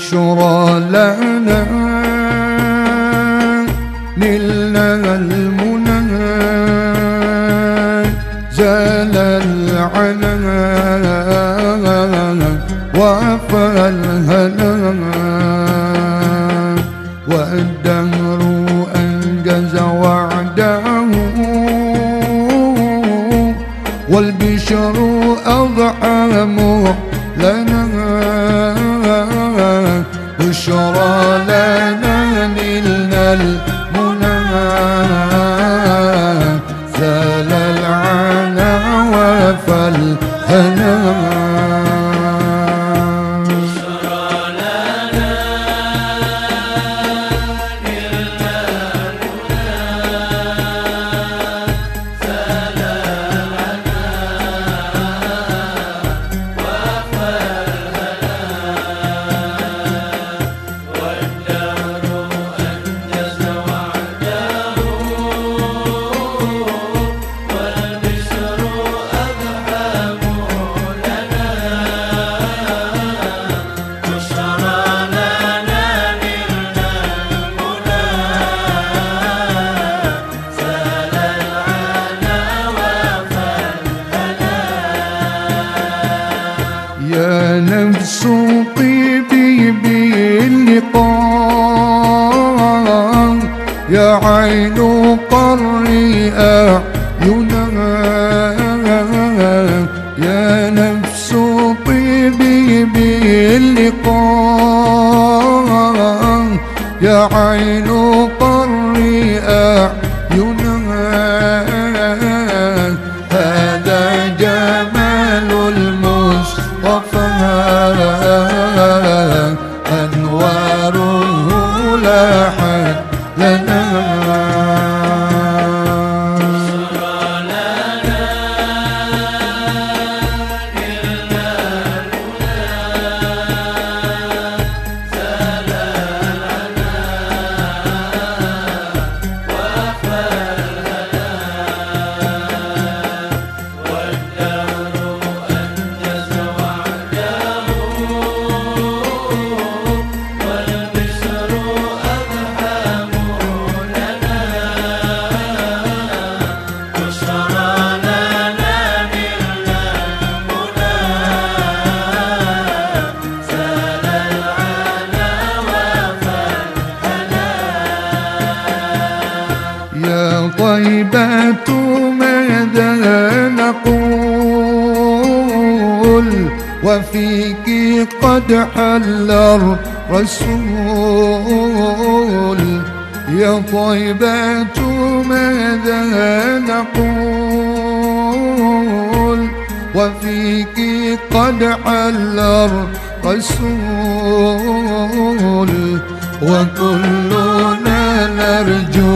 والبشرى لنا نلنا المنى. زال العنا وفى الهنا. بشرى لنا نلنا المنى زال العنا وفى عين قري أعينا يا نفس طيبي باللقاء يا عين وفيك قد حل الرسول. يا طيبة ماذا نقول؟ وفيك قد حل الرسول. وكلنا نرجو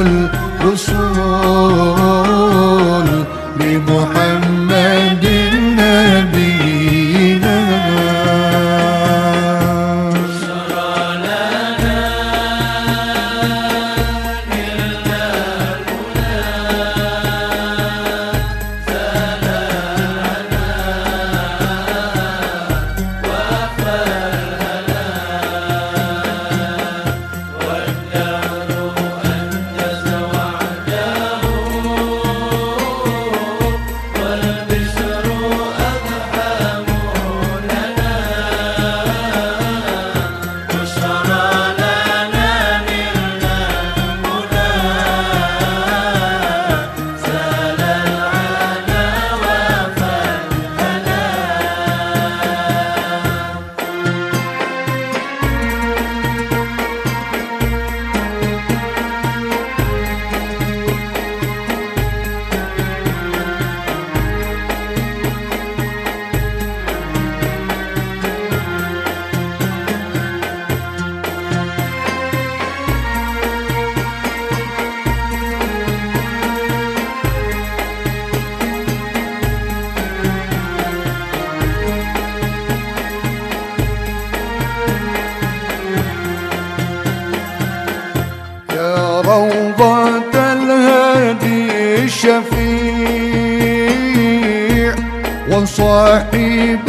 وصاحبيه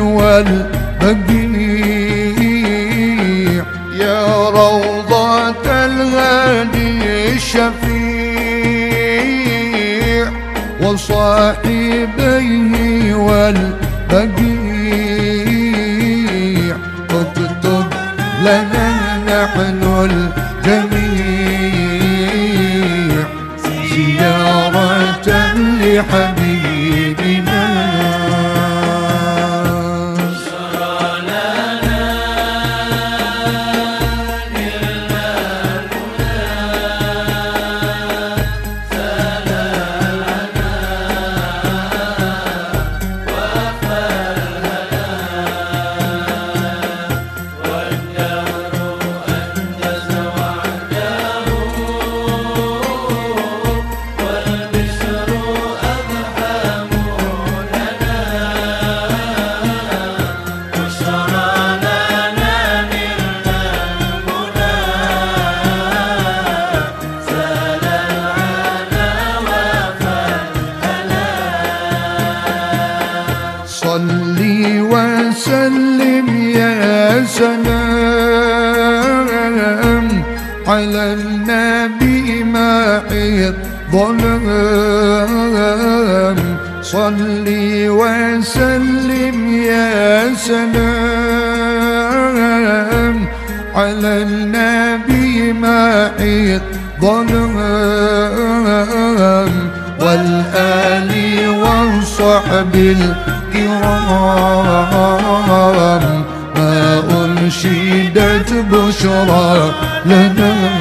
والبقيع روضة الهادي الشفيع. وصاحبيه والبقيع اكتب لنا نحن الجميع على النبي معي الظلام صلي وسلم يا سلام على النبي معي الظلام والآل والصحب الكرام. ما أنشدت بشرى لنا